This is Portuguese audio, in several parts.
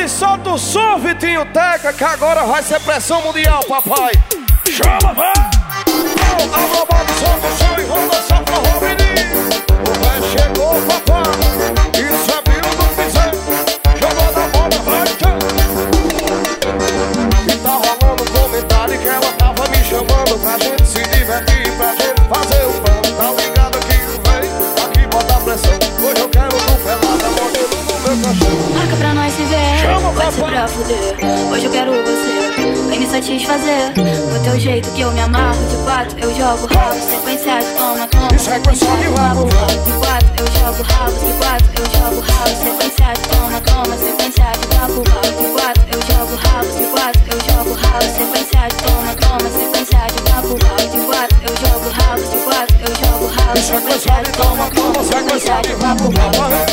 bola e solta o som, Vitinho Teca, que agora vai ser pressão mundial, papai. Chama, vai! Abra a bola e solta o som e vamos dançar pra Robinho. O velho chegou, papai. Isso é Biro do Piseiro. Jogou na bola, vai, tchau. E tá rolando comentário que ela tava me chamando pra gente se divertir, pra gente fazer o pão. Tá ligado aqui o velho, aqui bota pressão. Hoje eu quero do pelada, mordendo no meu cachorro. Marca pra nós pra fuder. Hoje eu quero você, vem me satisfazer. Do teu jeito que eu me amarro, de quatro eu jogo rabo, sequência de toma, toma. E sequência de rabo. De quatro eu jogo rabo, de quatro eu jogo rabo, sequência de toma, toma, sequência de rabo, rabo. De quatro eu jogo rabo, de quatro eu jogo rabo, sequência de toma, toma, sequência de rabo, rabo. De quatro eu jogo rabo, de quatro eu jogo rabo, E sequência de toma, toma, sequência de rabo, rabo.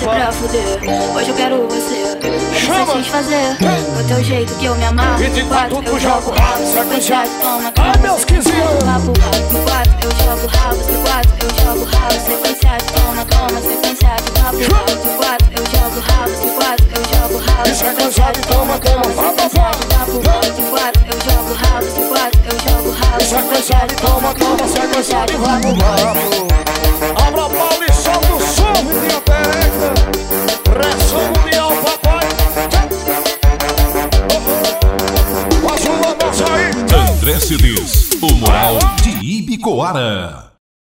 Papai. pra fuder. Hoje eu quero você, Chama. satisfazer. Do teu jeito que eu me amarro. E de quatro eu jogo o rabo, de toma, Ai, meus 15 anos. De quatro eu jogo rabo, de quatro eu jogo rabo, sequência de toma, toma, rabo, de quatro eu jogo rabo, de quatro eu jogo rabo, E sequência de toma, toma, rabo, de quatro eu jogo rabo, de quatro eu jogo rabo, E sequência de toma, toma, Cedês, o moral de Ibicoara.